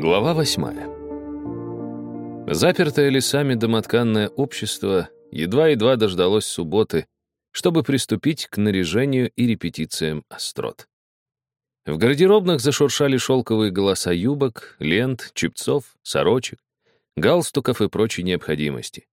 Глава восьмая. Запертое лесами домотканное общество едва-едва дождалось субботы, чтобы приступить к наряжению и репетициям острот. В гардеробных зашуршали шелковые голоса юбок, лент, чепцов, сорочек, галстуков и прочей необходимости.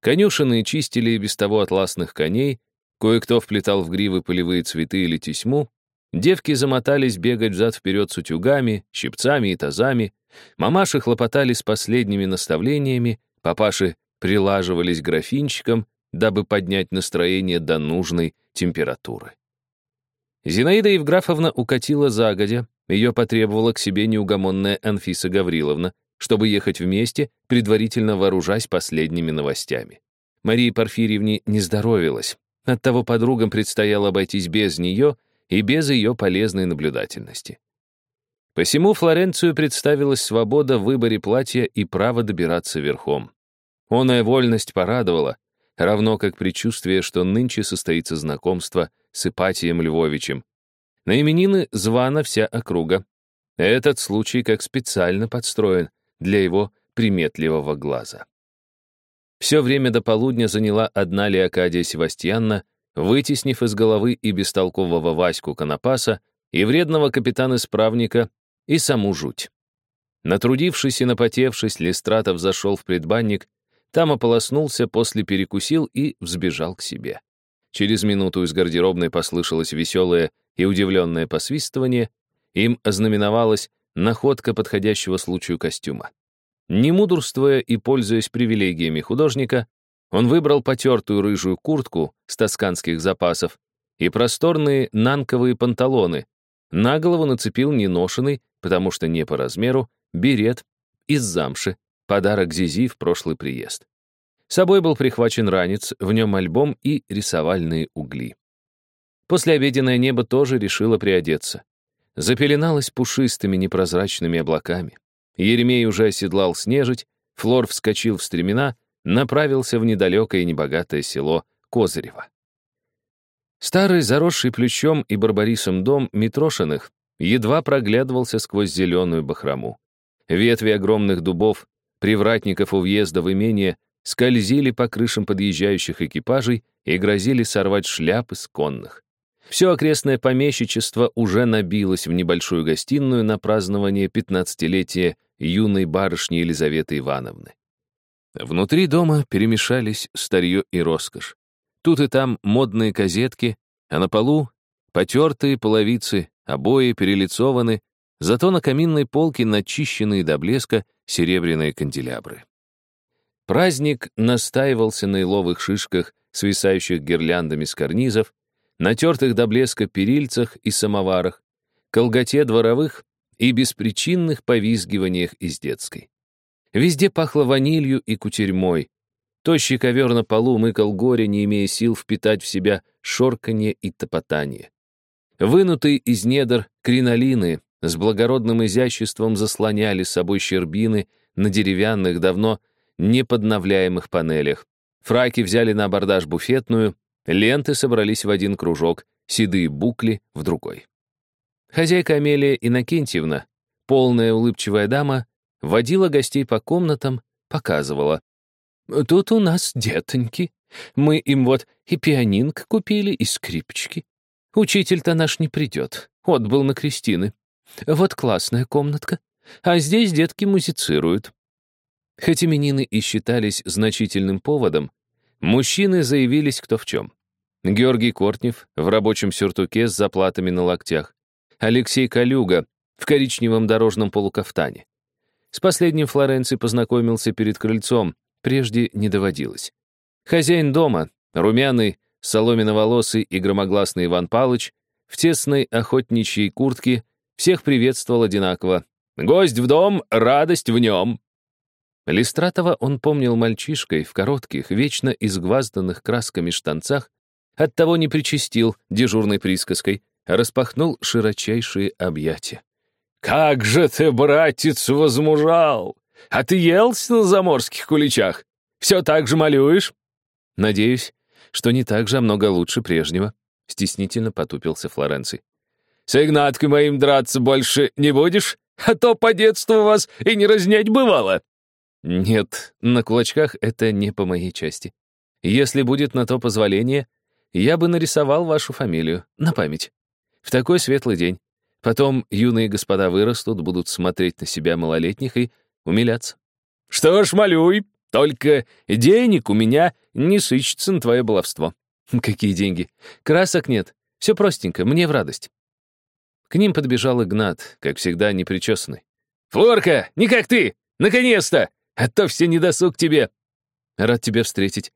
Конюшины чистили и без того атласных коней, кое-кто вплетал в гривы полевые цветы или тесьму, Девки замотались бегать взад-вперед с утюгами, щипцами и тазами, мамаши хлопотали с последними наставлениями, папаши прилаживались графинчиком, дабы поднять настроение до нужной температуры. Зинаида Евграфовна укатила загодя, ее потребовала к себе неугомонная Анфиса Гавриловна, чтобы ехать вместе, предварительно вооружаясь последними новостями. Марии Порфирьевне не здоровилась, оттого подругам предстояло обойтись без нее — и без ее полезной наблюдательности. Посему Флоренцию представилась свобода в выборе платья и право добираться верхом. Оная вольность порадовала, равно как предчувствие, что нынче состоится знакомство с Ипатием Львовичем. На именины звана вся округа. Этот случай как специально подстроен для его приметливого глаза. Все время до полудня заняла одна Леокадия Севастьянна, вытеснив из головы и бестолкового Ваську Конопаса, и вредного капитана-исправника, и саму жуть. Натрудившись и напотевшись, Листратов зашел в предбанник, там ополоснулся, после перекусил и взбежал к себе. Через минуту из гардеробной послышалось веселое и удивленное посвистывание, им ознаменовалась находка подходящего случаю костюма. Не мудрствуя и пользуясь привилегиями художника, он выбрал потертую рыжую куртку с тосканских запасов и просторные нанковые панталоны. На голову нацепил неношенный, потому что не по размеру, берет из замши, подарок Зизи в прошлый приезд. С собой был прихвачен ранец, в нем альбом и рисовальные угли. Послеобеденное небо тоже решило приодеться. Запеленалось пушистыми непрозрачными облаками. Еремей уже оседлал снежить, Флор вскочил в стремена — направился в недалекое и небогатое село Козырево. Старый, заросший плющом и барбарисом дом Митрошиных едва проглядывался сквозь зеленую бахрому. Ветви огромных дубов, привратников у въезда в имение, скользили по крышам подъезжающих экипажей и грозили сорвать шляпы с конных. Все окрестное помещичество уже набилось в небольшую гостиную на празднование пятнадцатилетия юной барышни Елизаветы Ивановны. Внутри дома перемешались старье и роскошь. Тут и там модные козетки, а на полу потертые половицы, обои перелицованы, зато на каминной полке начищенные до блеска серебряные канделябры. Праздник настаивался на иловых шишках, свисающих гирляндами с карнизов, натертых до блеска перильцах и самоварах, колготе дворовых и беспричинных повизгиваниях из детской. Везде пахло ванилью и кутерьмой. Тощий ковер на полу мыкал горе, не имея сил впитать в себя шорканье и топотание. Вынутые из недр кринолины с благородным изяществом заслоняли собой щербины на деревянных, давно неподновляемых панелях. Фраки взяли на абордаж буфетную, ленты собрались в один кружок, седые букли в другой. Хозяйка Амелия Иннокентьевна, полная улыбчивая дама, водила гостей по комнатам, показывала. «Тут у нас детоньки. Мы им вот и пианинг купили, и скрипочки. Учитель-то наш не придет, отбыл на Кристины. Вот классная комнатка. А здесь детки музицируют». Хоть именины и считались значительным поводом, мужчины заявились кто в чем. Георгий Кортнев в рабочем сюртуке с заплатами на локтях, Алексей Калюга в коричневом дорожном полукафтане. С последним Флоренций познакомился перед крыльцом, прежде не доводилось. Хозяин дома, румяный, соломиноволосый и громогласный Иван Палыч, в тесной охотничьей куртке, всех приветствовал одинаково. «Гость в дом, радость в нем!» Листратова он помнил мальчишкой в коротких, вечно изгвазданных красками штанцах, оттого не причастил дежурной присказкой, а распахнул широчайшие объятия. «Как же ты, братец, возмужал! А ты елся на заморских куличах? Все так же малюешь?» «Надеюсь, что не так же, а много лучше прежнего», — стеснительно потупился Флоренций. «С Игнаткой моим драться больше не будешь? А то по детству вас и не разнять бывало!» «Нет, на кулачках это не по моей части. Если будет на то позволение, я бы нарисовал вашу фамилию на память. В такой светлый день. Потом юные господа вырастут, будут смотреть на себя малолетних и умиляться. Что ж, малюй, только денег у меня не сыщется на твое баловство. Какие деньги? Красок нет. Все простенько, мне в радость. К ним подбежал Игнат, как всегда, непричесанный. «Флорка, не как ты! Наконец-то! А то все недосуг тебе!» «Рад тебя встретить.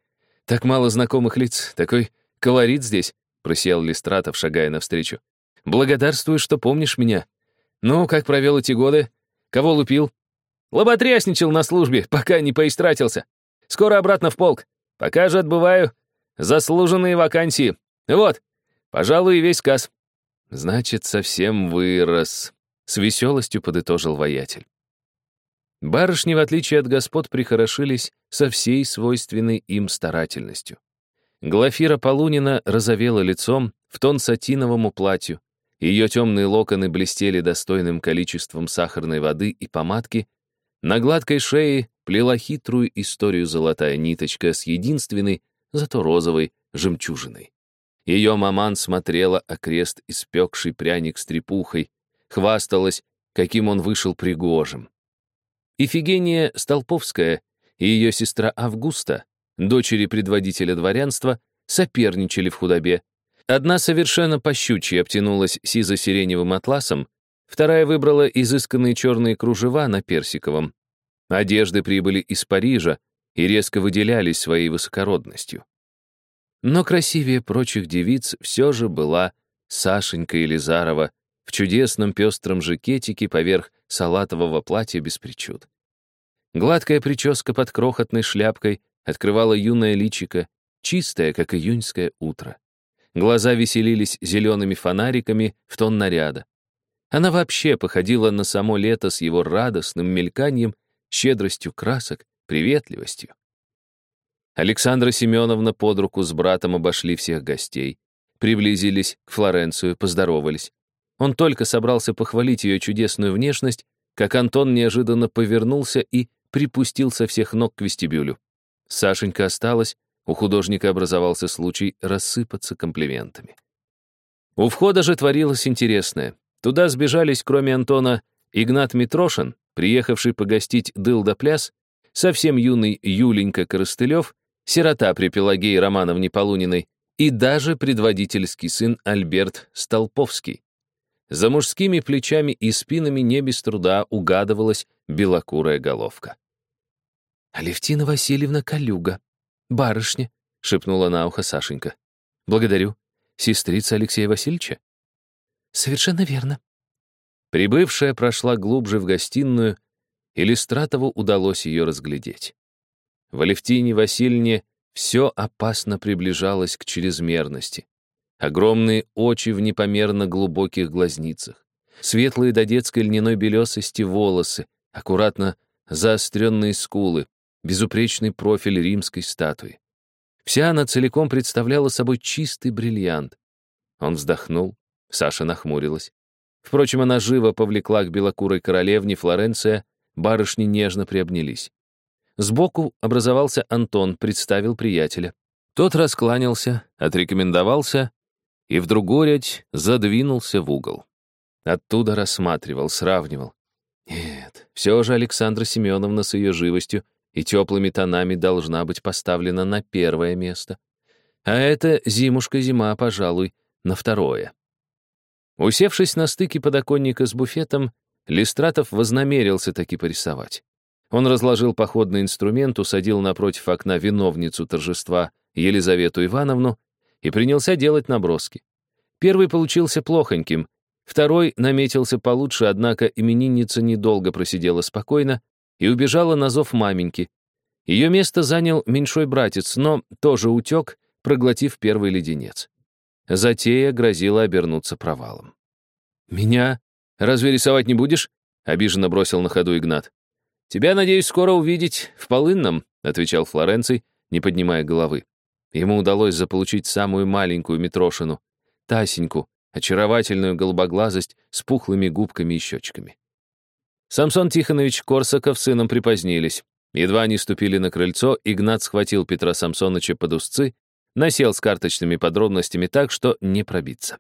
Так мало знакомых лиц, такой колорит здесь», — просиял Листратов, шагая навстречу. «Благодарствую, что помнишь меня. Ну, как провел эти годы? Кого лупил?» «Лоботрясничал на службе, пока не поистратился. Скоро обратно в полк. Пока же отбываю заслуженные вакансии. Вот, пожалуй, и весь сказ». «Значит, совсем вырос», — с веселостью подытожил воятель. Барышни, в отличие от господ, прихорошились со всей свойственной им старательностью. Глафира Полунина розовела лицом в тон сатиновому платью, ее темные локоны блестели достойным количеством сахарной воды и помадки, на гладкой шее плела хитрую историю золотая ниточка с единственной, зато розовой, жемчужиной. Ее маман смотрела окрест испекший пряник с трепухой, хвасталась, каким он вышел пригожим. Ифигения Столповская и ее сестра Августа, дочери предводителя дворянства, соперничали в худобе. Одна совершенно пощучьи обтянулась сизо-сиреневым атласом, вторая выбрала изысканные черные кружева на персиковом. Одежды прибыли из Парижа и резко выделялись своей высокородностью. Но красивее прочих девиц все же была Сашенька Елизарова в чудесном пестром жакетике поверх салатового платья без причуд. Гладкая прическа под крохотной шляпкой открывала юное личико, чистое, как июньское утро. Глаза веселились зелеными фонариками в тон наряда. Она вообще походила на само лето с его радостным мельканием, щедростью красок, приветливостью. Александра Семеновна под руку с братом обошли всех гостей, приблизились к Флоренцию, поздоровались. Он только собрался похвалить ее чудесную внешность, как Антон неожиданно повернулся и припустил со всех ног к вестибюлю. Сашенька осталась, у художника образовался случай рассыпаться комплиментами. У входа же творилось интересное. Туда сбежались, кроме Антона, Игнат Митрошин, приехавший погостить дыл-да-пляс, совсем юный Юленька Коростылев, сирота при Пелагее Романовне Полуниной и даже предводительский сын Альберт Столповский. За мужскими плечами и спинами не без труда угадывалась белокурая головка. «Алевтина Васильевна Калюга, барышня», — шепнула на ухо Сашенька. «Благодарю. Сестрица Алексея Васильевича?» «Совершенно верно». Прибывшая прошла глубже в гостиную, и Листратову удалось ее разглядеть. В Алевтине Васильевне все опасно приближалось к чрезмерности. Огромные очи в непомерно глубоких глазницах, светлые до детской льняной белесости волосы, аккуратно заостренные скулы, безупречный профиль римской статуи. Вся она целиком представляла собой чистый бриллиант. Он вздохнул, Саша нахмурилась. Впрочем, она живо повлекла к белокурой королевне Флоренция, барышни нежно приобнялись. Сбоку образовался Антон, представил приятеля. Тот раскланялся, отрекомендовался и вдруг горять задвинулся в угол. Оттуда рассматривал, сравнивал. Нет, все же Александра Семеновна с ее живостью и теплыми тонами должна быть поставлена на первое место. А это зимушка-зима, пожалуй, на второе. Усевшись на стыке подоконника с буфетом, Листратов вознамерился таки порисовать. Он разложил походный инструмент, усадил напротив окна виновницу торжества Елизавету Ивановну и принялся делать наброски. Первый получился плохоньким, второй наметился получше, однако именинница недолго просидела спокойно, и убежала на зов маменьки. Ее место занял меньшой братец, но тоже утек, проглотив первый леденец. Затея грозила обернуться провалом. «Меня? Разве рисовать не будешь?» — обиженно бросил на ходу Игнат. «Тебя, надеюсь, скоро увидеть в Полынном», — отвечал Флоренций, не поднимая головы. Ему удалось заполучить самую маленькую Митрошину, Тасеньку, очаровательную голубоглазость с пухлыми губками и щечками. Самсон Тихонович Корсаков с сыном припозднились. Едва они ступили на крыльцо, Игнат схватил Петра Самсоновича под узцы, насел с карточными подробностями так, что не пробиться.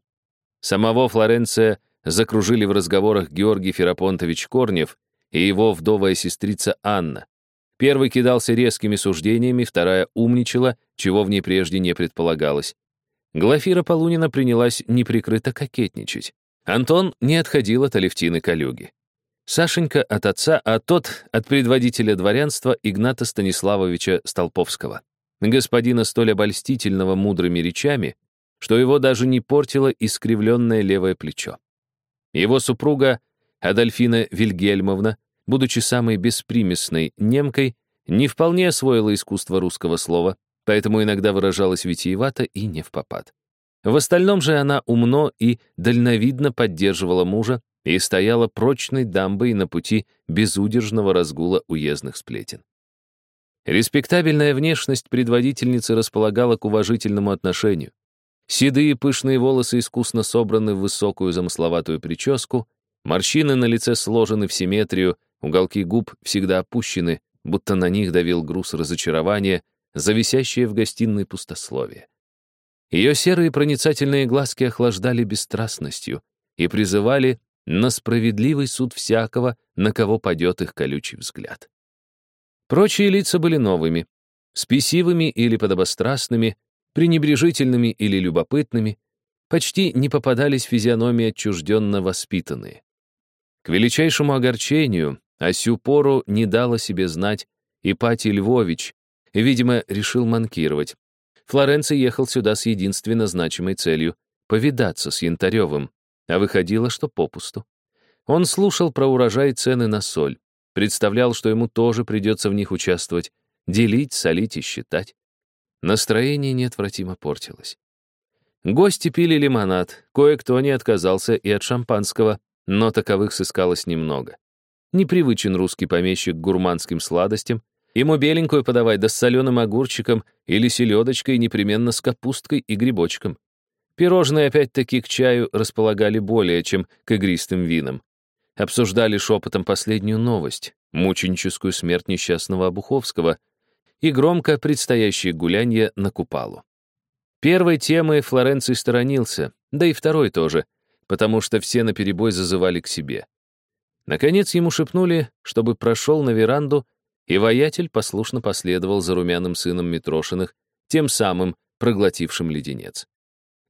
Самого Флоренция закружили в разговорах Георгий Ферапонтович Корнев и его вдовая сестрица Анна. Первый кидался резкими суждениями, вторая умничала, чего в ней прежде не предполагалось. Глафира Полунина принялась неприкрыто кокетничать. Антон не отходил от Алевтины Калюги. Сашенька от отца, а тот от предводителя дворянства Игната Станиславовича Столповского. Господина столь обольстительного мудрыми речами, что его даже не портило искривленное левое плечо. Его супруга Адольфина Вильгельмовна, будучи самой беспримесной немкой, не вполне освоила искусство русского слова, поэтому иногда выражалась витиевато и не в попад. В остальном же она умно и дальновидно поддерживала мужа и стояла прочной дамбой на пути безудержного разгула уездных сплетен. Респектабельная внешность предводительницы располагала к уважительному отношению. Седые пышные волосы искусно собраны в высокую замысловатую прическу, морщины на лице сложены в симметрию, уголки губ всегда опущены, будто на них давил груз разочарования, зависящее в гостиной пустословие. Ее серые проницательные глазки охлаждали бесстрастностью и призывали на справедливый суд всякого, на кого падет их колючий взгляд. Прочие лица были новыми, спесивыми или подобострастными, пренебрежительными или любопытными, почти не попадались физиономии отчужденно воспитанные. К величайшему огорчению, а сю пору не дала себе знать Ипатий Львович, видимо, решил манкировать. Флоренций ехал сюда с единственно значимой целью — повидаться с Янтаревым, а выходило, что попусту. Он слушал про урожай и цены на соль, представлял, что ему тоже придется в них участвовать, делить, солить и считать. Настроение неотвратимо портилось. Гости пили лимонад, кое-кто не отказался и от шампанского, но таковых сыскалось немного. Непривычен русский помещик к гурманским сладостям, ему беленькую подавай да с соленым огурчиком или селедочкой непременно с капусткой и грибочком. Пирожные опять-таки к чаю располагали более, чем к игристым винам. Обсуждали шепотом последнюю новость, мученическую смерть несчастного Обуховского — и громко предстоящее гулянье на Купалу. Первой темой Флоренций сторонился, да и второй тоже, потому что все наперебой зазывали к себе. Наконец ему шепнули, чтобы прошел на веранду, и воятель послушно последовал за румяным сыном Митрошиных, тем самым проглотившим леденец.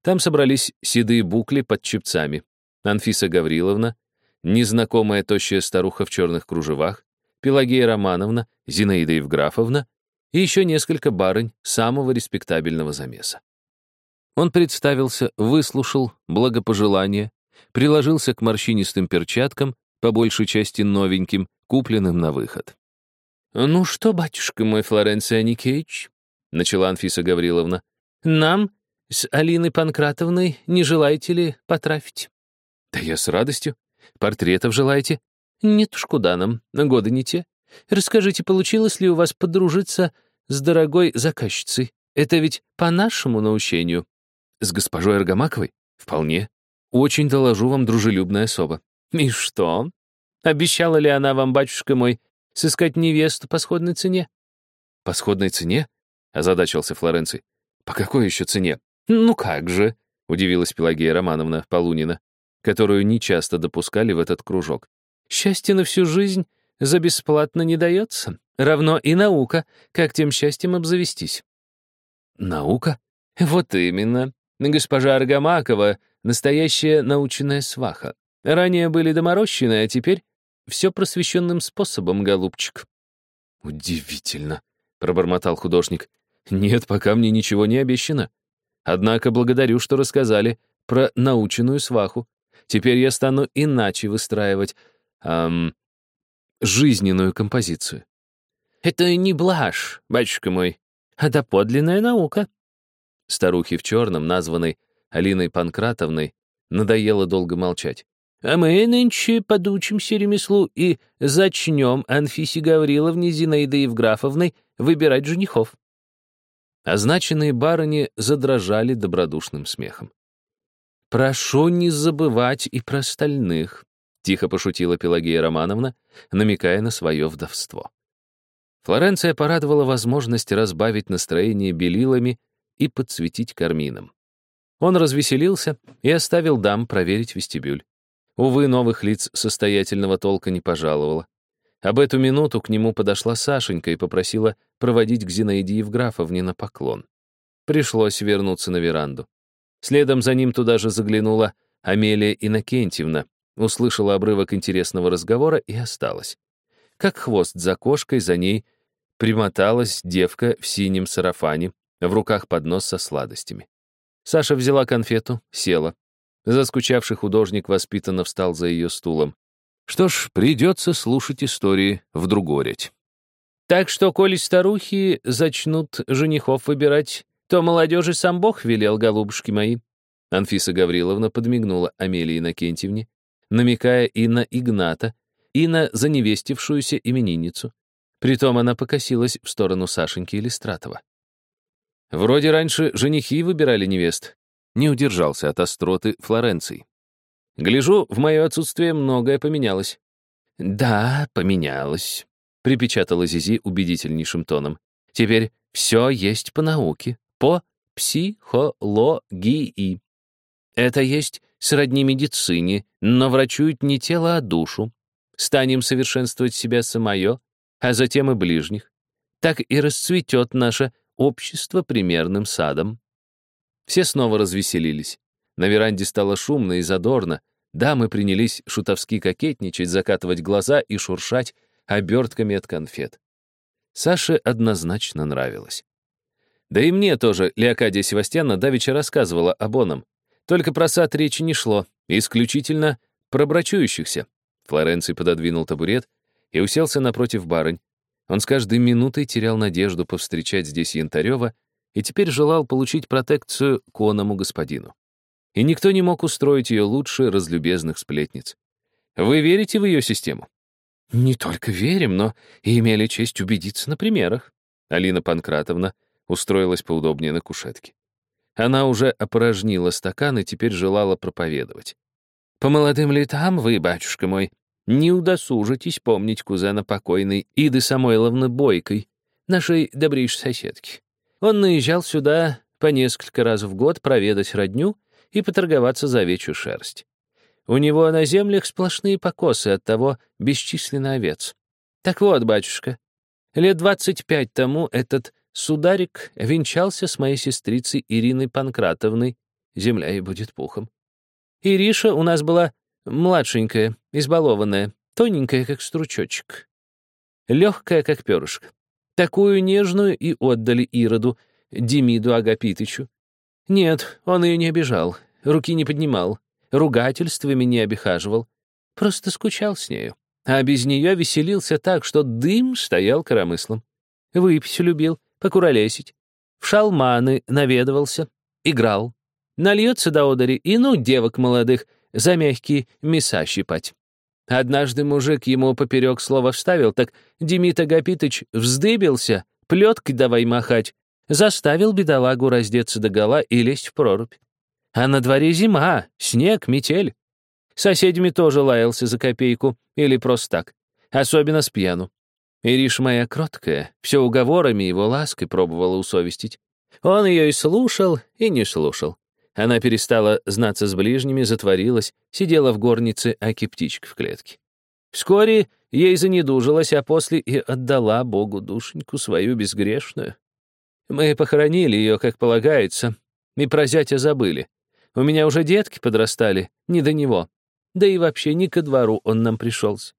Там собрались седые букли под чепцами, Анфиса Гавриловна, незнакомая тощая старуха в черных кружевах, Пелагея Романовна, Зинаида Евграфовна и еще несколько барынь самого респектабельного замеса. Он представился, выслушал благопожелания, приложился к морщинистым перчаткам, по большей части новеньким, купленным на выход. «Ну что, батюшка мой, Флоренция Аникеевич?» — начала Анфиса Гавриловна. «Нам с Алиной Панкратовной не желаете ли потрафить?» «Да я с радостью. Портретов желаете?» «Нет уж, куда нам, годы не те. Расскажите, получилось ли у вас подружиться с дорогой заказчицей? Это ведь по нашему наущению. С госпожой Аргамаковой? Вполне. Очень доложу вам дружелюбная особа. И что? Обещала ли она вам, батюшка мой, сыскать невесту по сходной цене? По сходной цене? Озадачился Флоренций. По какой еще цене? Ну как же, удивилась Пелагея Романовна Полунина, которую нечасто допускали в этот кружок. Счастье на всю жизнь за бесплатно не дается. Равно и наука, как тем счастьем обзавестись. Наука? Вот именно. Госпожа Аргамакова — настоящая научная сваха. Ранее были доморощены, а теперь все просвещенным способом, голубчик. Удивительно, — пробормотал художник. Нет, пока мне ничего не обещано. Однако благодарю, что рассказали про наученную сваху. Теперь я стану иначе выстраивать эм, жизненную композицию. Это не блажь, батюшка мой, а доподлинная наука. Старухе в черном, названной Алиной Панкратовной, надоело долго молчать. А мы нынче подучимся ремеслу и зачнем Анфисе Гавриловне Зинаиды Евграфовной выбирать женихов. Означенные барыни задрожали добродушным смехом. «Прошу не забывать и про остальных. тихо пошутила Пелагея Романовна, намекая на свое вдовство. Флоренция порадовала возможность разбавить настроение белилами и подсветить кармином. Он развеселился и оставил дам проверить вестибюль. Увы, новых лиц состоятельного толка не пожаловала. Об эту минуту к нему подошла Сашенька и попросила проводить к Зинаиде Евграфовне на поклон. Пришлось вернуться на веранду. Следом за ним туда же заглянула Амелия Иннокентьевна, услышала обрывок интересного разговора и осталась. Как хвост за кошкой, за ней примоталась девка в синем сарафане, в руках поднос со сладостями. Саша взяла конфету, села. Заскучавший художник воспитанно встал за ее стулом. Что ж, придется слушать истории в другореть. Так что, коли старухи зачнут женихов выбирать, то молодежи сам Бог велел, голубушки мои. Анфиса Гавриловна подмигнула Амелии Иннокентьевне, намекая и на Игната, и на заневестившуюся именинницу. Притом она покосилась в сторону Сашеньки Илистратова. Вроде раньше женихи выбирали невест. Не удержался от остроты Флоренции. Гляжу, в мое отсутствие многое поменялось. «Да, поменялось», — припечатала Зизи убедительнейшим тоном. «Теперь все есть по науке, по психологии. Это есть сродни медицине, но врачуют не тело, а душу. Станем совершенствовать себя самое, а затем и ближних. Так и расцветет наше общество примерным садом». Все снова развеселились. На веранде стало шумно и задорно. Дамы принялись шутовски кокетничать, закатывать глаза и шуршать обертками от конфет. Саше однозначно нравилось. Да и мне тоже Леокадия Севастьяна давеча рассказывала об оном. Только про сад речи не шло, исключительно про брачующихся. Флоренций пододвинул табурет и уселся напротив барынь. Он с каждой минутой терял надежду повстречать здесь Янтарева и теперь желал получить протекцию к оному господину и никто не мог устроить ее лучше разлюбезных сплетниц. Вы верите в ее систему? Не только верим, но и имели честь убедиться на примерах. Алина Панкратовна устроилась поудобнее на кушетке. Она уже опорожнила стакан и теперь желала проповедовать. «По молодым летам вы, батюшка мой, не удосужитесь помнить кузена покойной Иды Самойловны Бойкой, нашей добрейшей соседки. Он наезжал сюда по несколько раз в год проведать родню и поторговаться за овечью шерсть. У него на землях сплошные покосы, от того бесчисленно овец. Так вот, батюшка, лет двадцать пять тому этот сударик венчался с моей сестрицей Ириной Панкратовной, земля ей будет пухом. Ириша у нас была младшенькая, избалованная, тоненькая, как стручочек, легкая, как перышко. Такую нежную и отдали Ироду, Демиду Агапитычу. Нет, он ее не обижал, руки не поднимал, ругательствами не обихаживал. Просто скучал с нею. А без нее веселился так, что дым стоял коромыслом. Выпить любил, покуролесить. В шалманы наведывался, играл. Нальется до одери и, ну, девок молодых, за мягкие мяса щипать. Однажды мужик ему поперек слова вставил, так Демид Агапитыч вздыбился, плеткой давай махать, заставил бедолагу раздеться догола и лезть в прорубь. А на дворе зима, снег, метель. Соседями тоже лаялся за копейку или просто так, особенно с пьяну. Ириш моя кроткая, все уговорами его лаской пробовала усовестить. Он ее и слушал, и не слушал. Она перестала знаться с ближними, затворилась, сидела в горнице, аки птичка в клетке. Вскоре ей занедужилась, а после и отдала Богу душеньку свою безгрешную. Мы похоронили ее, как полагается, и про зятя забыли. У меня уже детки подрастали, не до него. Да и вообще не ко двору он нам пришелся.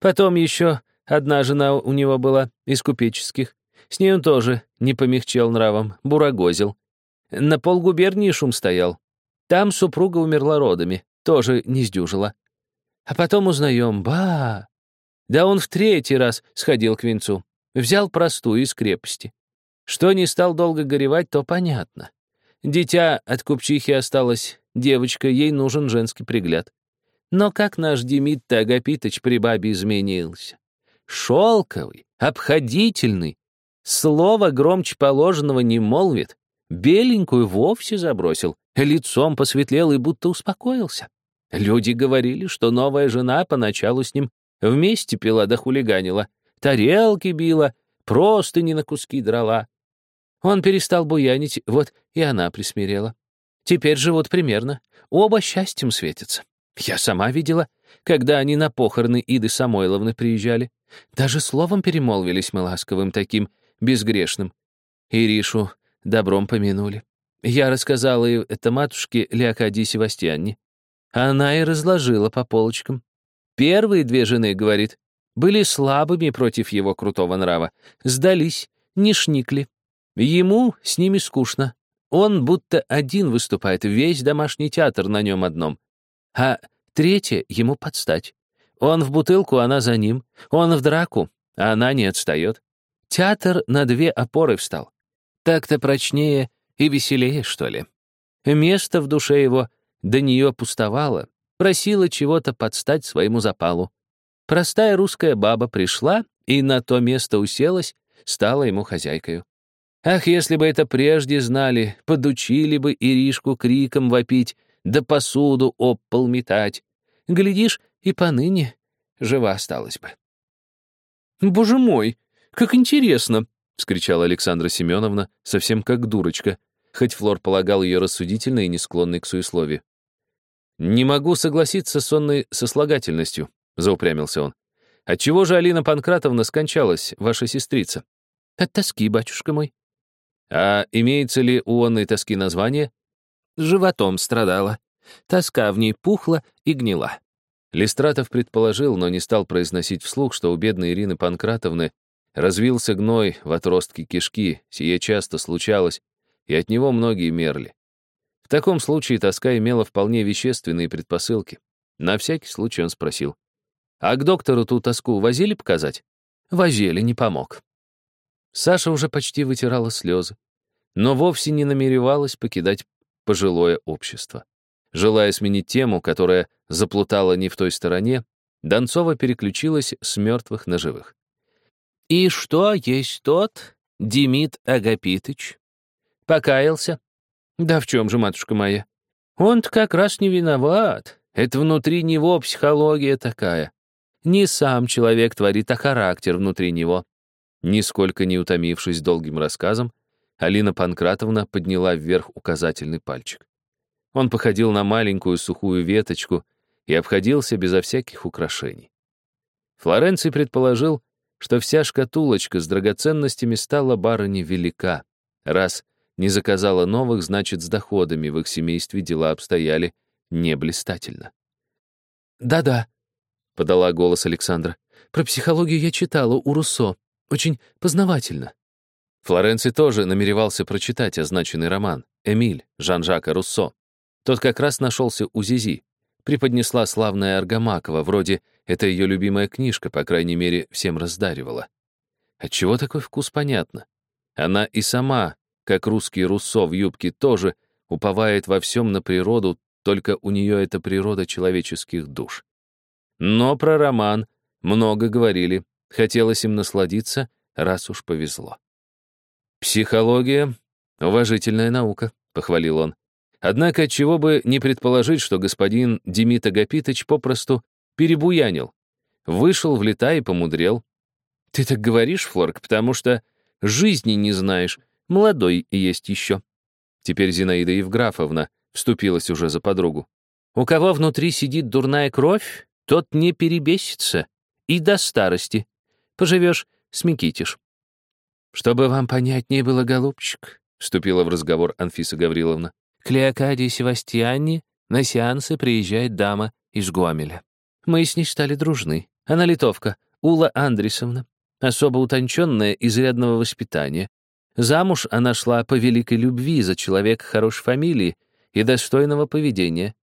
Потом еще одна жена у него была, из купеческих. С ней он тоже не помягчел нравом, бурагозил. На полгубернии шум стоял. Там супруга умерла родами, тоже не сдюжила. А потом узнаем, ба! Да он в третий раз сходил к венцу. Взял простую из крепости. Что не стал долго горевать, то понятно. Дитя от купчихи осталось, девочка, ей нужен женский пригляд. Но как наш Демид-то Агапитыч при бабе изменился? Шелковый, обходительный, слово громче положенного не молвит, беленькую вовсе забросил, лицом посветлел и будто успокоился. Люди говорили, что новая жена поначалу с ним вместе пила да хулиганила, тарелки била, просто не на куски драла. Он перестал буянить, вот и она присмирела. Теперь живут примерно, оба счастьем светятся. Я сама видела, когда они на похороны Иды Самойловны приезжали. Даже словом перемолвились мы ласковым таким, безгрешным. Иришу добром помянули. Я рассказала это матушке Леокадии Севастьянне. Она и разложила по полочкам. Первые две жены, говорит, были слабыми против его крутого нрава, сдались, не шникли. Ему с ними скучно. Он будто один выступает, весь домашний театр на нем одном. А третье ему подстать. Он в бутылку, она за ним. Он в драку, а она не отстает. Театр на две опоры встал. Так-то прочнее и веселее, что ли. Место в душе его до нее пустовала, просила чего-то подстать своему запалу. Простая русская баба пришла и на то место уселась, стала ему хозяйкою. Ах, если бы это прежде знали, подучили бы Иришку криком вопить, да посуду об пол метать. Глядишь, и поныне жива осталась бы. «Боже мой, как интересно!» — вскричала Александра Семеновна, совсем как дурочка, хоть Флор полагал ее рассудительной и не склонной к суесловию. «Не могу согласиться с сонной сослагательностью», — заупрямился он. «Отчего же Алина Панкратовна скончалась, ваша сестрица?» «От тоски, батюшка мой». «А имеется ли у онной тоски название?» «Животом страдала. Тоска в ней пухла и гнила». Листратов предположил, но не стал произносить вслух, что у бедной Ирины Панкратовны развился гной в отростке кишки, сие часто случалось, и от него многие мерли. В таком случае тоска имела вполне вещественные предпосылки. На всякий случай он спросил. «А к доктору ту тоску возили показать?» «Возили, не помог». Саша уже почти вытирала слезы, но вовсе не намеревалась покидать пожилое общество. Желая сменить тему, которая заплутала не в той стороне, Донцова переключилась с мертвых на живых. «И что есть тот, Демид Агапитыч?» «Покаялся?» Да в чем же, матушка моя? Он-то как раз не виноват. Это внутри него психология такая. Не сам человек творит, а характер внутри него. Нисколько не утомившись долгим рассказом, Алина Панкратовна подняла вверх указательный пальчик. Он походил на маленькую сухую веточку и обходился безо всяких украшений. Флоренций предположил, что вся шкатулочка с драгоценностями стала барыне велика, раз не заказала новых, значит, с доходами в их семействе дела обстояли не блистательно. «Да-да», — подала голос Александра. «Про психологию я читала у Руссо. Очень познавательно». Флоренций тоже намеревался прочитать означенный роман «Эмиль» Жан-Жака Руссо. Тот как раз нашелся у Зизи. Преподнесла славная Аргамакова, вроде это ее любимая книжка, по крайней мере, всем раздаривала. Отчего такой вкус, понятно. Она и сама как русский Руссо в юбке, тоже уповает во всем на природу, только у нее это природа человеческих душ. Но про роман много говорили, хотелось им насладиться, раз уж повезло. «Психология — уважительная наука», — похвалил он. Однако, чего бы не предположить, что господин Демид Агапитыч попросту перебуянил. Вышел в лета и помудрел. Ты так говоришь, Флорк, потому что жизни не знаешь, Молодой есть еще. Теперь Зинаида Евграфовна вступилась уже за подругу. У кого внутри сидит дурная кровь, тот не перебесится. И до старости. Поживешь, смекитишь. «Чтобы вам понятнее было, голубчик», — вступила в разговор Анфиса Гавриловна, «к Леокадии Севастьяне на сеансы приезжает дама из Гомеля. Мы с ней стали дружны. Она литовка, Ула Андресовна, особо утонченная, изрядного воспитания, Замуж она шла по великой любви за человека хорошей фамилии и достойного поведения.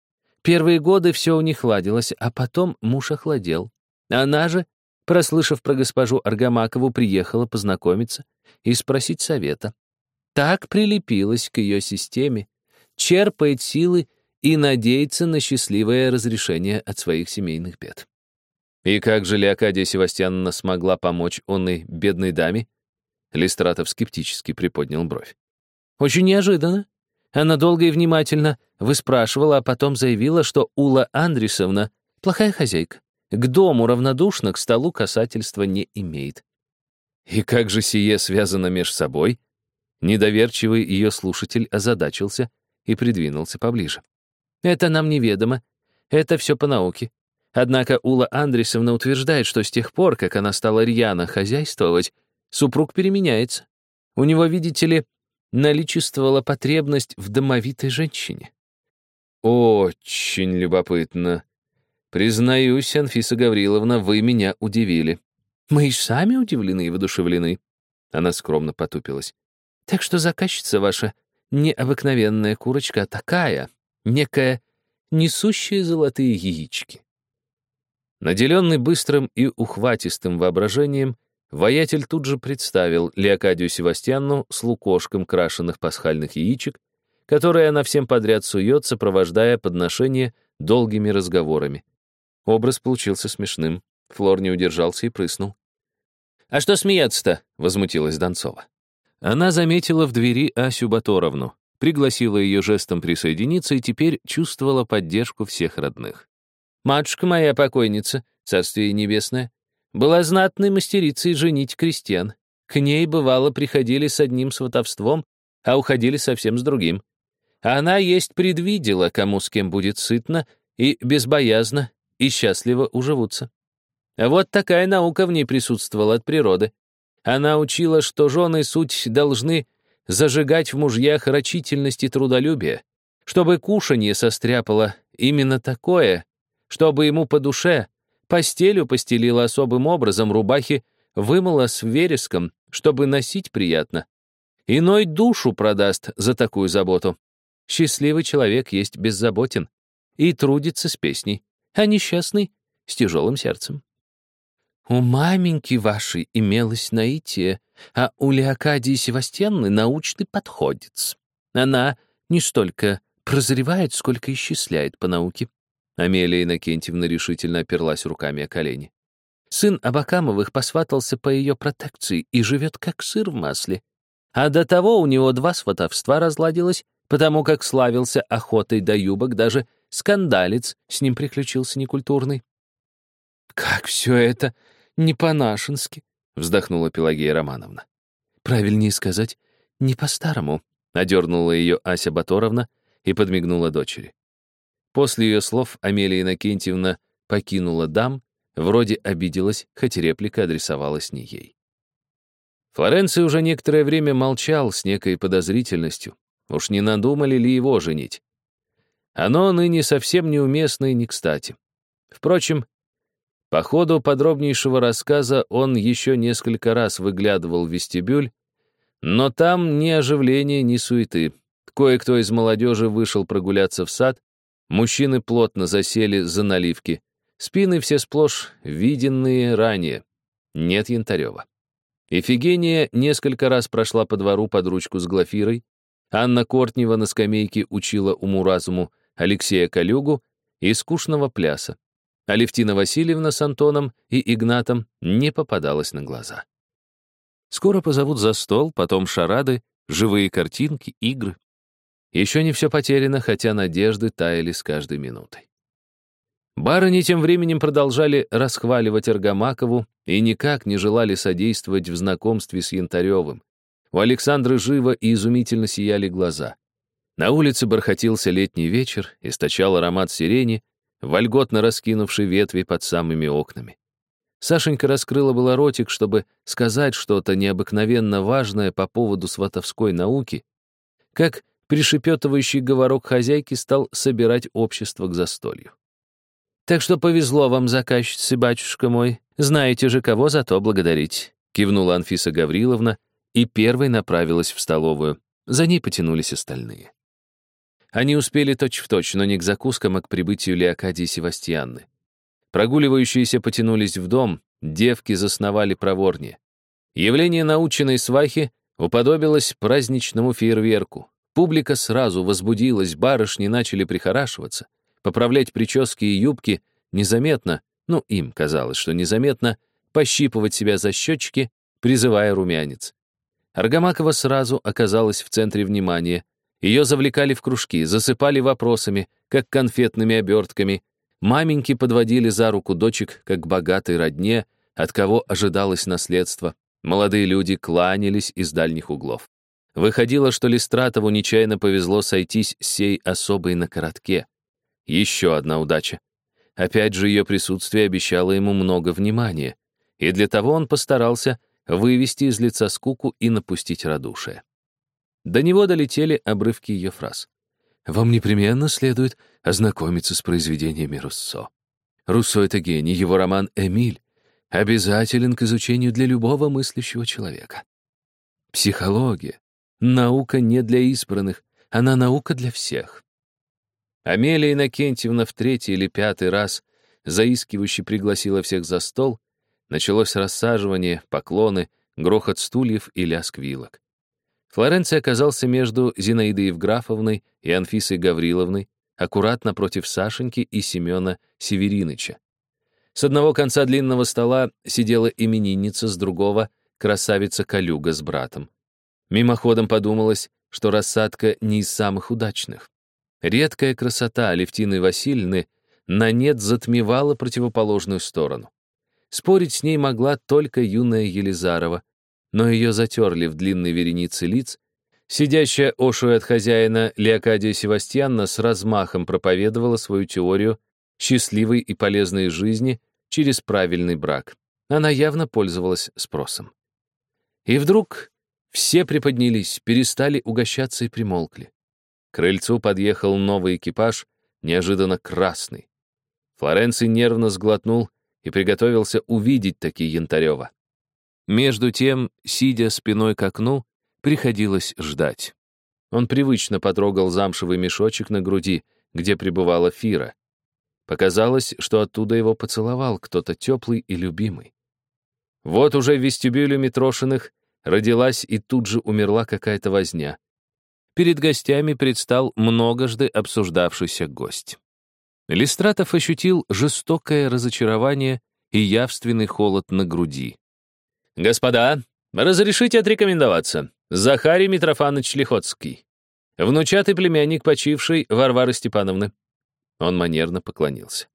Первые годы все у них ладилось, а потом муж охладел. Она же, прослышав про госпожу Аргамакову, приехала познакомиться и спросить совета. Так прилепилась к ее системе, черпает силы и надеется на счастливое разрешение от своих семейных бед. И как же Леокадия Севастьяновна смогла помочь онной бедной даме? Листратов скептически приподнял бровь. «Очень неожиданно. Она долго и внимательно выспрашивала, а потом заявила, что Ула Андресовна — плохая хозяйка. К дому равнодушно, к столу касательства не имеет. И как же сие связано меж собой? Недоверчивый ее слушатель озадачился и придвинулся поближе. Это нам неведомо. Это все по науке. Однако Ула Андресовна утверждает, что с тех пор, как она стала рьяно хозяйствовать, супруг переменяется. У него, видите ли, наличествовала потребность в домовитой женщине. Очень любопытно. Признаюсь, Анфиса Гавриловна, вы меня удивили. Мы и сами удивлены и воодушевлены. Она скромно потупилась. Так что заказчица ваша необыкновенная курочка, а такая, некая, несущая золотые яички. Наделенный быстрым и ухватистым воображением, Воятель тут же представил Леокадию Севастьяну с лукошком крашеных пасхальных яичек, которые она всем подряд сует, сопровождая подношение долгими разговорами. Образ получился смешным. Флор не удержался и прыснул. «А что смеяться-то?» — возмутилась Донцова. Она заметила в двери Асю Баторовну, пригласила ее жестом присоединиться и теперь чувствовала поддержку всех родных. «Матушка моя покойница, царствие небесное, была знатной мастерицей женить крестьян. К ней, бывало, приходили с одним сватовством, а уходили совсем с другим. Она есть предвидела, кому с кем будет сытно и безбоязно, и счастливо уживутся. Вот такая наука в ней присутствовала от природы. Она учила, что жены суть должны зажигать в мужьях рачительность и трудолюбие, чтобы кушанье состряпало именно такое, чтобы ему по душе, Постелю постелила особым образом, рубахи вымыла с вереском, чтобы носить приятно. Иной душу продаст за такую заботу. Счастливый человек есть беззаботен и трудится с песней, а несчастный — с тяжелым сердцем. У маменьки вашей имелось наитие, а у Леокадии Севастьянны научный подходец. Она не столько прозревает, сколько исчисляет по науке. Амелия Иннокентьевна решительно оперлась руками о колени. Сын Абакамовых посватался по ее протекции и живет как сыр в масле. А до того у него два сватовства разладилось, потому как славился охотой до юбок, даже скандалец с ним приключился некультурный. «Как все это не по-нашенски», — вздохнула Пелагея Романовна. «Правильнее сказать, не по-старому», — одернула ее Ася Баторовна и подмигнула дочери. После ее слов Амелия Иннокентьевна покинула дам, вроде обиделась, хоть реплика адресовалась не ей. Флоренций уже некоторое время молчал с некой подозрительностью. Уж не надумали ли его женить? Оно ныне совсем неуместно и не кстати. Впрочем, по ходу подробнейшего рассказа он еще несколько раз выглядывал в вестибюль, но там ни оживления, ни суеты. Кое-кто из молодежи вышел прогуляться в сад, Мужчины плотно засели за наливки. Спины все сплошь виденные ранее. Нет Янтарева. Эфигения несколько раз прошла по двору под ручку с Глафирой. Анна Кортнева на скамейке учила уму-разуму Алексея Калюгу и скучного пляса. Алевтина Васильевна с Антоном и Игнатом не попадалась на глаза. Скоро позовут за стол, потом шарады, живые картинки, игры. Еще не все потеряно, хотя надежды таяли с каждой минутой. Барыни тем временем продолжали расхваливать Аргамакову и никак не желали содействовать в знакомстве с Янтаревым. У Александры живо и изумительно сияли глаза. На улице бархатился летний вечер, источал аромат сирени, вольготно раскинувший ветви под самыми окнами. Сашенька раскрыла было ротик, чтобы сказать что-то необыкновенно важное по поводу сватовской науки, как пришепетывающий говорок хозяйки стал собирать общество к застолью. «Так что повезло вам, заказчицы, батюшка мой. Знаете же, кого за то благодарить», — кивнула Анфиса Гавриловна и первой направилась в столовую. За ней потянулись остальные. Они успели точь-в-точь, точь, но не к закускам, а к прибытию Леокадии Севастьянны. Прогуливающиеся потянулись в дом, девки засновали проворнее. Явление наученной свахи уподобилось праздничному фейерверку. Публика сразу возбудилась, барышни начали прихорашиваться, поправлять прически и юбки незаметно, ну, им казалось, что незаметно, пощипывать себя за щечки, призывая румянец. Аргамакова сразу оказалась в центре внимания, Ее завлекали в кружки, засыпали вопросами, как конфетными обертками. Маменьки подводили за руку дочек, как богатой родне, от кого ожидалось наследство. Молодые люди кланялись из дальних углов. Выходило, что Листратову нечаянно повезло сойтись с сей особой на коротке. Еще одна удача. Опять же, ее присутствие обещало ему много внимания, и для того он постарался вывести из лица скуку и напустить радушие. До него долетели обрывки ее фраз. «Вам непременно следует ознакомиться с произведениями Руссо. Руссо — это гений, его роман «Эмиль» обязателен к изучению для любого мыслящего человека. Психология — наука не для избранных, она наука для всех. Амелия Иннокентьевна в третий или пятый раз заискивающе пригласила всех за стол, началось рассаживание, поклоны, грохот стульев и лязг вилок. Флоренция оказался между Зинаидой Евграфовной и Анфисой Гавриловной, аккуратно против Сашеньки и Семена Севериныча. С одного конца длинного стола сидела именинница, с другого — красавица Калюга с братом. Мимоходом подумалось, что рассадка не из самых удачных. Редкая красота Алевтины Васильевны на нет затмевала противоположную сторону. Спорить с ней могла только юная Елизарова, но ее затерли в длинной веренице лиц, сидящая ошуя от хозяина Леокадия Севастьянна с размахом проповедовала свою теорию счастливой и полезной жизни через правильный брак. Она явно пользовалась спросом. И вдруг все приподнялись, перестали угощаться и примолкли. К крыльцу подъехал новый экипаж, неожиданно красный. Флоренций нервно сглотнул и приготовился увидеть такие Янтарева. Между тем, сидя спиной к окну, приходилось ждать. Он привычно потрогал замшевый мешочек на груди, где пребывала Фира. Показалось, что оттуда его поцеловал кто-то теплый и любимый. Вот уже в вестибюле Митрошиных родилась и тут же умерла какая-то возня. Перед гостями предстал многожды обсуждавшийся гость. Листратов ощутил жестокое разочарование и явственный холод на груди. «Господа, разрешите отрекомендоваться. Захарий Митрофанович Лихоцкий, внучатый племянник почившей Варвары Степановны». Он манерно поклонился.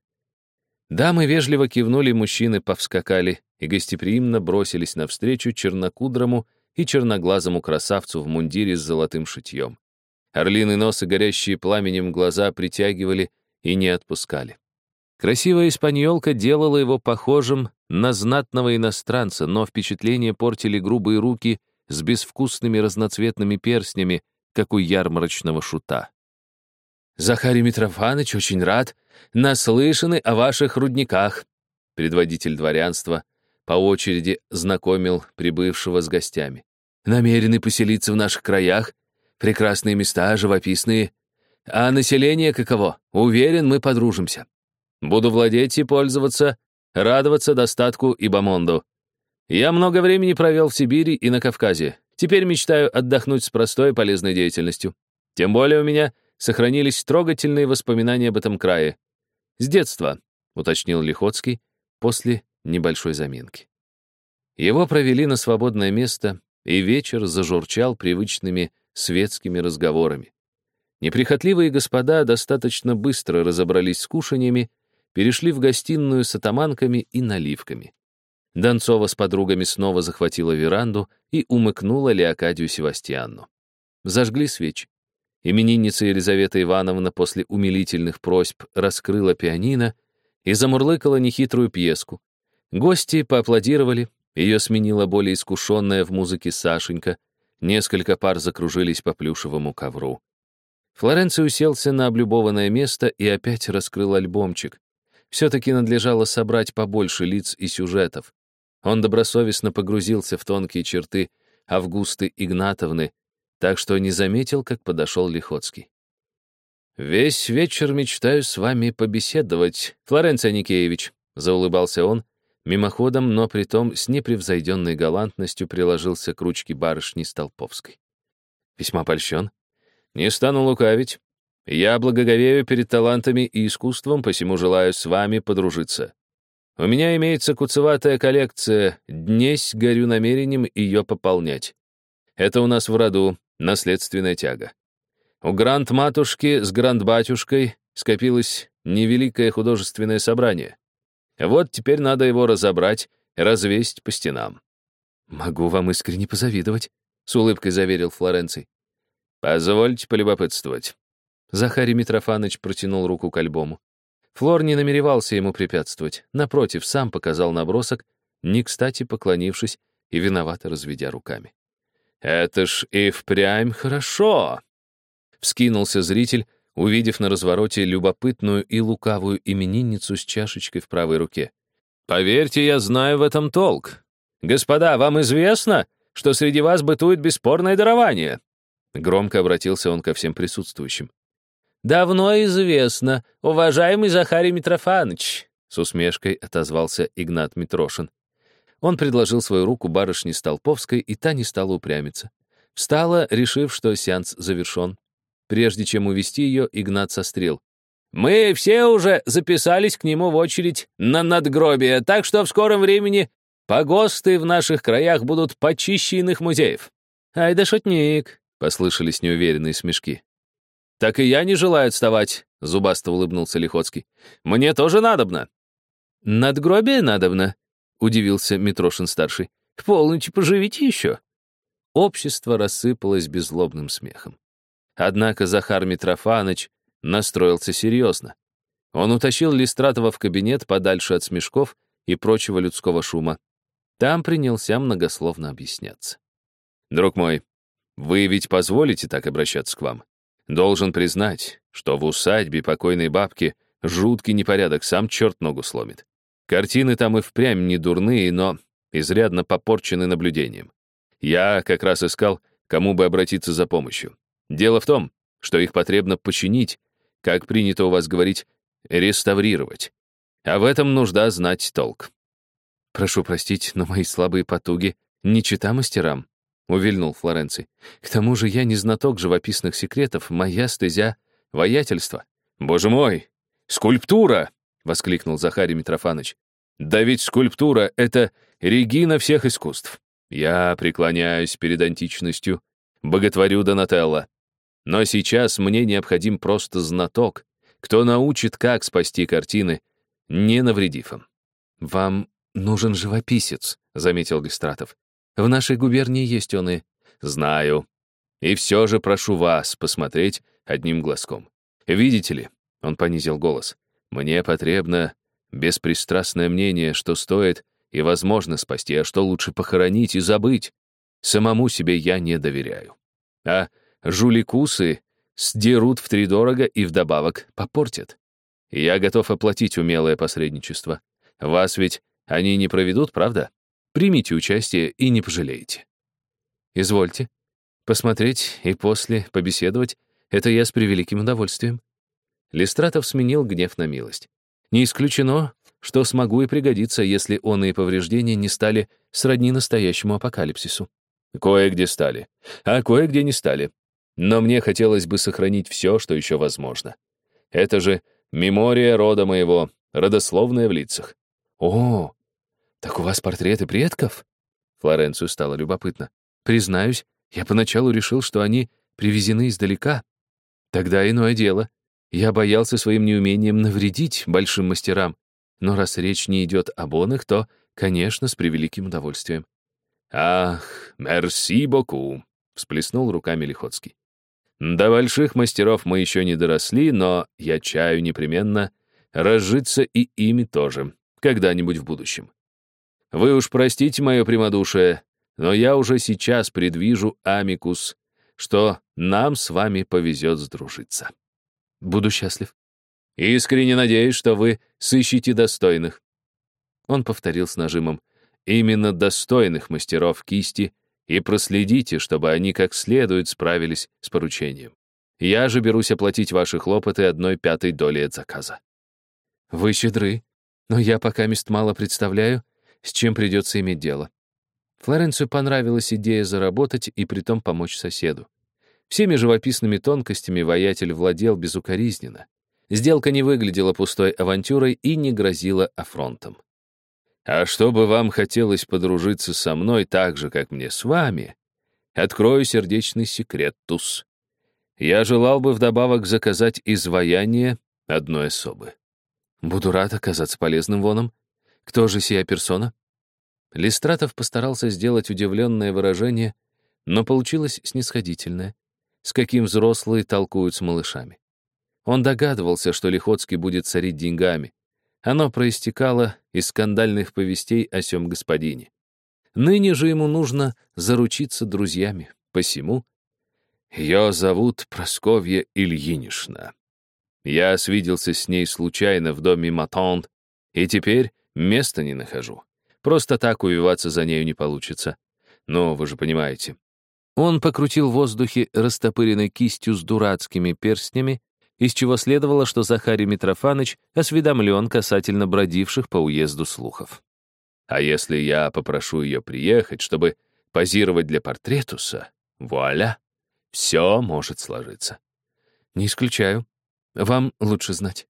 Дамы вежливо кивнули, мужчины повскакали и гостеприимно бросились навстречу чернокудрому и черноглазому красавцу в мундире с золотым шитьем. Орлиный нос и горящие пламенем глаза притягивали и не отпускали. Красивая испаньолка делала его похожим на знатного иностранца, но впечатление портили грубые руки с безвкусными разноцветными перстнями, как у ярмарочного шута. «Захарий Митрофанович очень рад, наслышаны о ваших рудниках», предводитель дворянства по очереди знакомил прибывшего с гостями. «Намерены поселиться в наших краях? Прекрасные места, живописные. А население каково? Уверен, мы подружимся. Буду владеть и пользоваться, радоваться достатку и бомонду. Я много времени провел в Сибири и на Кавказе. Теперь мечтаю отдохнуть с простой полезной деятельностью. Тем более у меня сохранились трогательные воспоминания об этом крае. С детства, уточнил Лихоцкий после небольшой заминки. Его провели на свободное место, и вечер зажурчал привычными светскими разговорами. Неприхотливые господа достаточно быстро разобрались с кушаньями перешли в гостиную с атаманками и наливками. Донцова с подругами снова захватила веранду и умыкнула Леокадию Севастьянну. Зажгли свечи. Именинница Елизавета Ивановна после умилительных просьб раскрыла пианино и замурлыкала нехитрую пьеску. Гости поаплодировали, ее сменила более искушенная в музыке Сашенька, несколько пар закружились по плюшевому ковру. Флоренций уселся на облюбованное место и опять раскрыл альбомчик все-таки надлежало собрать побольше лиц и сюжетов. Он добросовестно погрузился в тонкие черты Августы Игнатовны, так что не заметил, как подошел Лихоцкий. «Весь вечер мечтаю с вами побеседовать, Флоренция Никеевич», — заулыбался он, мимоходом, но притом с непревзойденной галантностью приложился к ручке барышни Столповской. «Весьма польщен. Не стану лукавить. Я благоговею перед талантами и искусством, посему желаю с вами подружиться. У меня имеется куцеватая коллекция, днесь горю намерением ее пополнять. Это у нас в роду наследственная тяга. У гранд-матушки с гранд-батюшкой скопилось невеликое художественное собрание. Вот теперь надо его разобрать, развесить по стенам. «Могу вам искренне позавидовать», — с улыбкой заверил Флоренций. «Позвольте полюбопытствовать». Захарий Митрофанович протянул руку к альбому. Флор не намеревался ему препятствовать. Напротив, сам показал набросок, не кстати поклонившись и виновато разведя руками. «Это ж и впрямь хорошо!» Вскинулся зритель, увидев на развороте любопытную и лукавую именинницу с чашечкой в правой руке. «Поверьте, я знаю в этом толк. Господа, вам известно, что среди вас бытует бесспорное дарование?» Громко обратился он ко всем присутствующим. «Давно известно, уважаемый Захарий Митрофанович», с усмешкой отозвался Игнат Митрошин. Он предложил свою руку барышне Столповской, и та не стала упрямиться. Встала, решив, что сеанс завершен. Прежде чем увести ее, Игнат сострил. «Мы все уже записались к нему в очередь на надгробие, так что в скором времени погосты в наших краях будут почище иных музеев». «Ай да шутник», — послышались неуверенные смешки. «Так и я не желаю отставать», — зубасто улыбнулся Лихоцкий. «Мне тоже надобно». «Надгробие надобно», — удивился Митрошин-старший. «В полночь поживите еще». Общество рассыпалось беззлобным смехом. Однако Захар Митрофанович настроился серьезно. Он утащил Листратова в кабинет подальше от смешков и прочего людского шума. Там принялся многословно объясняться. «Друг мой, вы ведь позволите так обращаться к вам? Должен признать, что в усадьбе покойной бабки жуткий непорядок, сам черт ногу сломит. Картины там и впрямь не дурные, но изрядно попорчены наблюдением. Я как раз искал, кому бы обратиться за помощью. Дело в том, что их потребно починить, как принято у вас говорить, реставрировать. А в этом нужда знать толк. «Прошу простить, но мои слабые потуги не чита мастерам», — увильнул Флоренций. «К тому же я не знаток живописных секретов, моя стезя — воятельство». «Боже мой! Скульптура!» — воскликнул Захарий Митрофанович. «Да ведь скульптура — это регина всех искусств. Я преклоняюсь перед античностью, боготворю Донателло. Но сейчас мне необходим просто знаток, кто научит, как спасти картины, не навредив им. «Вам нужен живописец», — заметил Листратов. «В нашей губернии есть он и...» «Знаю. И все же прошу вас посмотреть одним глазком. Видите ли?» — он понизил голос. «Мне потребно беспристрастное мнение, что стоит и возможно спасти, а что лучше похоронить и забыть. Самому себе я не доверяю. А жуликусы сдерут втридорого и вдобавок попортят. Я готов оплатить умелое посредничество. Вас ведь они не проведут, правда? Примите участие и не пожалеете. Извольте. Посмотреть и после побеседовать — это я с превеликим удовольствием. Листратов сменил гнев на милость. Не исключено, что смогу и пригодиться, если он и повреждения не стали сродни настоящему апокалипсису. Кое-где стали, а кое-где не стали. Но мне хотелось бы сохранить все, что еще возможно. Это же мемория рода моего, родословная в лицах. О, так у вас портреты предков? Флоренцию стало любопытно. Признаюсь, я поначалу решил, что они привезены издалека. Тогда иное дело. Я боялся своим неумением навредить большим мастерам. Но раз речь не идет об оных, то, конечно, с превеликим удовольствием. «Ах, мерси боку», — всплеснул руками Лихоцкий. «До больших мастеров мы еще не доросли, но я чаю непременно разжиться и ими тоже, когда-нибудь в будущем. Вы уж простите мое прямодушие, но я уже сейчас предвижу, Амикус, что нам с вами повезет сдружиться. Буду счастлив. Искренне надеюсь, что вы сыщете достойных. Он повторил с нажимом именно достойных мастеров кисти и проследите, чтобы они как следует справились с поручением. Я же берусь оплатить ваши хлопоты одной пятой доли от заказа. Вы щедры, но я пока мест мало представляю, с чем придется иметь дело. Флоренцию понравилась идея заработать и притом помочь соседу. Всеми живописными тонкостями воятель владел безукоризненно. Сделка не выглядела пустой авантюрой и не грозила афронтом. А чтобы вам хотелось подружиться со мной так же, как мне с вами, открою сердечный секрет, Туз. Я желал бы вдобавок заказать изваяние одной особы. Буду рад оказаться полезным воном. Кто же сия персона? Листратов постарался сделать удивленное выражение, но получилось снисходительное, с каким взрослые толкуют с малышами. Он догадывался, что Лихоцкий будет царить деньгами. Оно проистекало из скандальных повестей о сём господине. Ныне же ему нужно заручиться друзьями. Посему ее зовут Просковья Ильинична. Я свиделся с ней случайно в доме Матонд, и теперь места не нахожу. Просто так увиваться за нею не получится. Но вы же понимаете. Он покрутил в воздухе растопыренной кистью с дурацкими перстнями, из чего следовало, что Захарий Митрофанович осведомлен касательно бродивших по уезду слухов. А если я попрошу ее приехать, чтобы позировать для портретуса, вуаля, все может сложиться. Не исключаю. Вам лучше знать.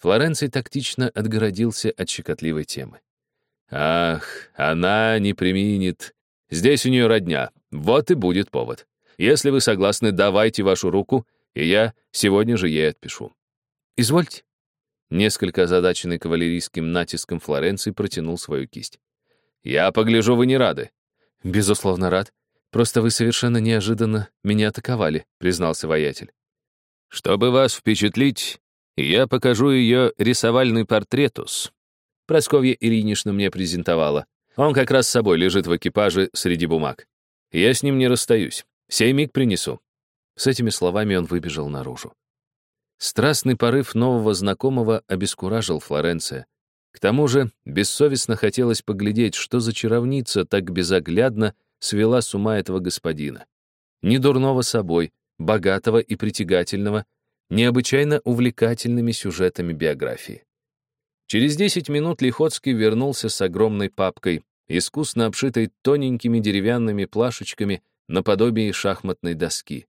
Флоренций тактично отгородился от щекотливой темы. Ах, она не применит. Здесь у нее родня. Вот и будет повод. Если вы согласны, давайте вашу руку — и я сегодня же ей отпишу. Извольте. Несколько озадаченный кавалерийским натиском Флоренции протянул свою кисть. «Я погляжу, вы не рады». «Безусловно, рад. Просто вы совершенно неожиданно меня атаковали», — признался воятель. «Чтобы вас впечатлить, я покажу ее рисовальный портретус». Просковья Ильинична мне презентовала. Он как раз с собой лежит в экипаже среди бумаг. Я с ним не расстаюсь. Сей миг принесу. С этими словами он выбежал наружу. Страстный порыв нового знакомого обескуражил Флоренция. К тому же бессовестно хотелось поглядеть, что за чаровница так безоглядно свела с ума этого господина. Не дурного собой, богатого и притягательного, необычайно увлекательными сюжетами биографии. Через 10 минут Лихоцкий вернулся с огромной папкой, искусно обшитой тоненькими деревянными плашечками наподобие шахматной доски.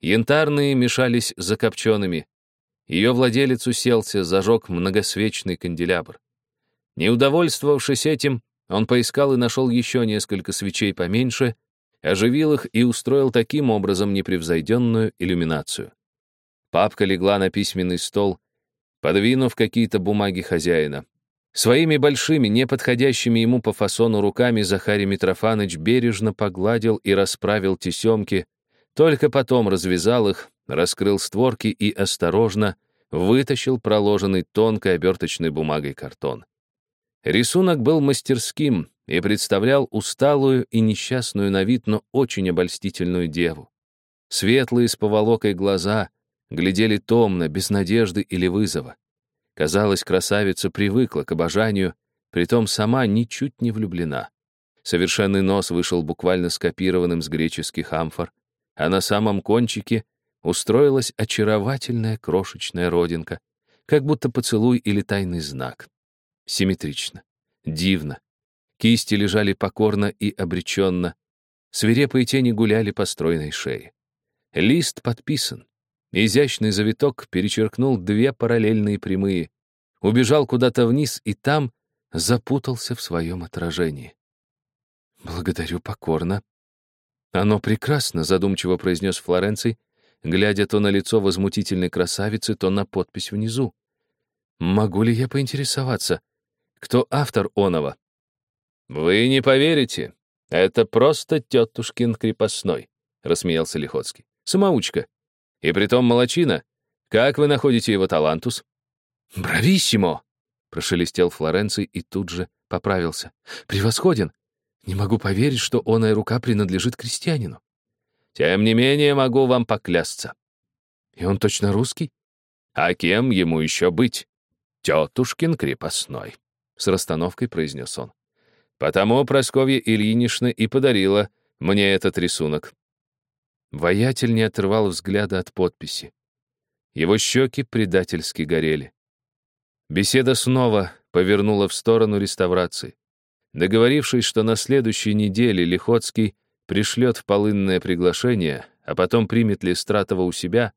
Янтарные мешались закопченными. Ее владелец уселся, зажег многосвечный канделябр. Не удовольствовавшись этим, он поискал и нашел еще несколько свечей поменьше, оживил их и устроил таким образом непревзойденную иллюминацию. Папка легла на письменный стол, подвинув какие-то бумаги хозяина. Своими большими, неподходящими ему по фасону руками Захарий Митрофанович бережно погладил и расправил тесемки, только потом развязал их, раскрыл створки и осторожно вытащил проложенный тонкой оберточной бумагой картон. Рисунок был мастерским и представлял усталую и несчастную на вид, но очень обольстительную деву. Светлые с поволокой глаза глядели томно, без надежды или вызова. Казалось, красавица привыкла к обожанию, притом сама ничуть не влюблена. Совершенный нос вышел буквально скопированным с греческих амфор, а на самом кончике устроилась очаровательная крошечная родинка, как будто поцелуй или тайный знак. Симметрично, дивно. Кисти лежали покорно и обреченно. Свирепые тени гуляли по стройной шее. Лист подписан. Изящный завиток перечеркнул две параллельные прямые, убежал куда-то вниз и там запутался в своем отражении. «Благодарю покорно», «Оно прекрасно», — задумчиво произнес Флоренций, глядя то на лицо возмутительной красавицы, то на подпись внизу. «Могу ли я поинтересоваться, кто автор оного?» «Вы не поверите, это просто тетушкин крепостной», — рассмеялся Лихоцкий. «Самоучка. И притом молочина. Как вы находите его талантус?» «Брависсимо!» — прошелестел Флоренций и тут же поправился. «Превосходен! Не могу поверить, что оная рука принадлежит крестьянину. Тем не менее, могу вам поклясться. И он точно русский? А кем ему еще быть? Тетушкин крепостной, — с расстановкой произнес он. Потому Просковья Ильинична и подарила мне этот рисунок. Воятель не отрывал взгляда от подписи. Его щеки предательски горели. Беседа снова повернула в сторону реставрации. Договорившись, что на следующей неделе Лихоцкий пришлет в полынное приглашение, а потом примет Листратова у себя,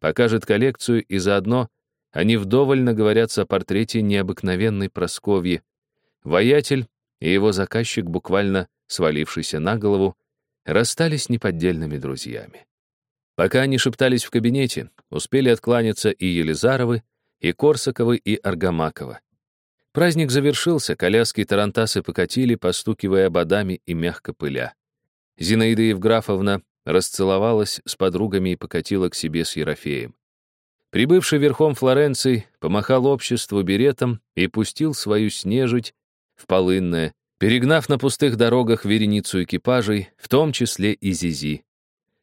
покажет коллекцию и заодно они вдоволь наговорятся о портрете необыкновенной Просковьи. Воятель и его заказчик, буквально свалившийся на голову, расстались неподдельными друзьями. Пока они шептались в кабинете, успели откланяться и Елизаровы, и Корсаковы, и Аргамакова. Праздник завершился, коляски и тарантасы покатили, постукивая ободами и мягко пыля. Зинаида Евграфовна расцеловалась с подругами и покатила к себе с Ерофеем. Прибывший верхом Флоренций помахал обществу беретом и пустил свою снежить в полынное, перегнав на пустых дорогах вереницу экипажей, в том числе и Зизи.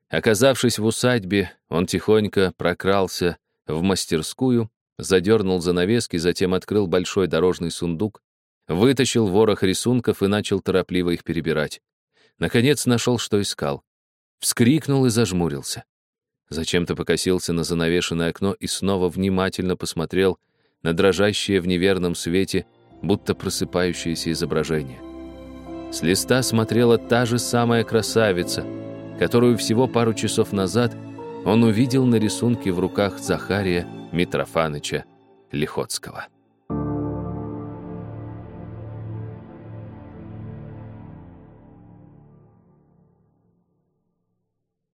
Оказавшись в усадьбе, он тихонько прокрался в мастерскую, задернул занавески, затем открыл большой дорожный сундук, вытащил ворох рисунков и начал торопливо их перебирать. Наконец нашел, что искал. Вскрикнул и зажмурился. Зачем-то покосился на занавешенное окно и снова внимательно посмотрел на дрожащее в неверном свете, будто просыпающееся изображение. С листа смотрела та же самая красавица, которую всего пару часов назад он увидел на рисунке в руках Захария Митрофаныча Лихотского.